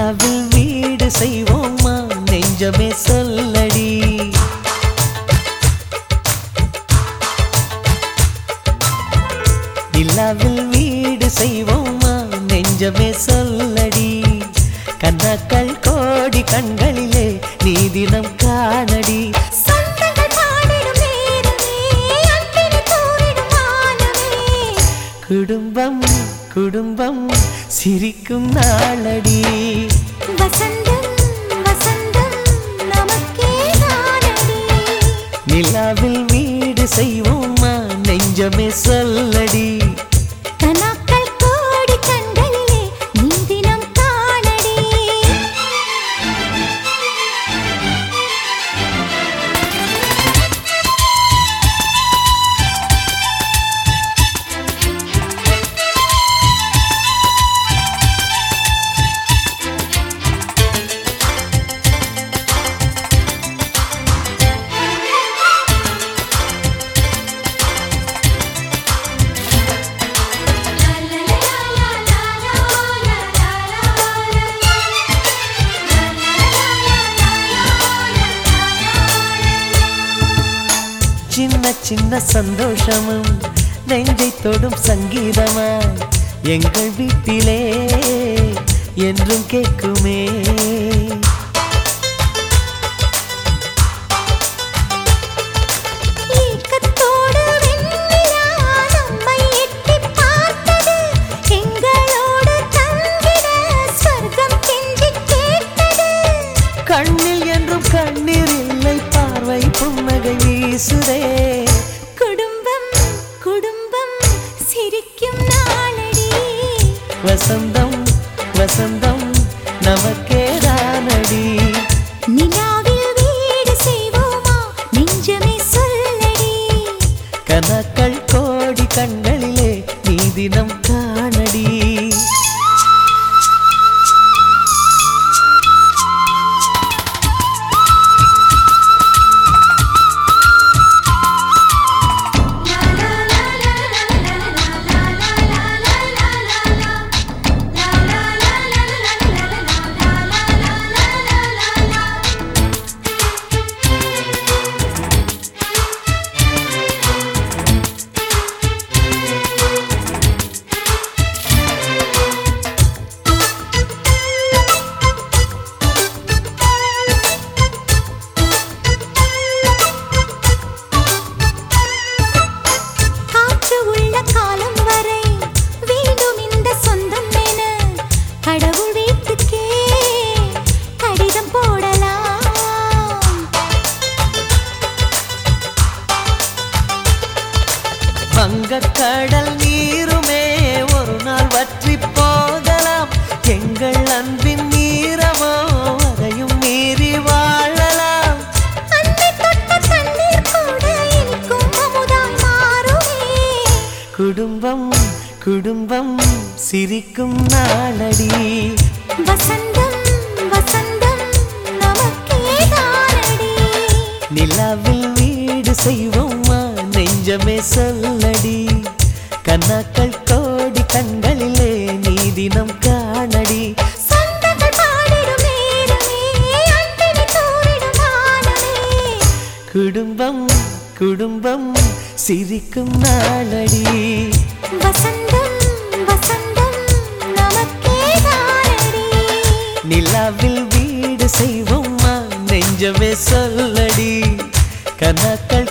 நிலாவில் வீடு செய்வோமா? நெஞ்சமே சொல்லடி. நிலாவில் வீடு செய்வோமா? நெஞ்சமே சொல்லடி. கண்ணாக்கள் கோடி கண்களிலே நீ தினம் காணடி குடும்பம் குடும்பம் சிரிக்கும் நாளடி. வசந்தம் வசந்தம் நமக்கே நிலாவில் வீடு செய்வோமா? நெஞ்சமே சொல்லடி. சின்ன சந்தோஷமும் நெஞ்சை தொடும் சங்கீதமாய் எங்கள் வீட்டிலே என்றும் கேட்குமே. கண்ணில் என்றும் கண்ணீர் இல்லை பார்வை புன்னகை வீசுதே வசந்தம் நமக்கே தானடி நிலாவில் வீடு செய்வோமா? நெஞ்சமே சொல்லடி. கனக்கள் கோடி கண்களிலே நீ தினம் கடல் நீருமே ஒரு நாள் வற்றி போகலாம். எங்கள் அன்பின் நீரமோ அதையும் மீறி வாழலாம். குடும்பம் குடும்பம் சிரிக்கும் நாளடி. வசந்தம் வசந்தம் நமக்கே தானடி. நிலாவில் வீடு செய்வோமா நெஞ்சமே சொல்லடி. கண்ணாக்கள் கோடி கண்களிலே நீ தினம் காணடி. குடும்பம் குடும்பம் சிரிக்கும் நாளடி. வசந்தம் வசந்தம் நமக்கே நிலாவில் வீடு செய்வோமா நெஞ்சமே சொல்லடி. கண்ணாக்கள்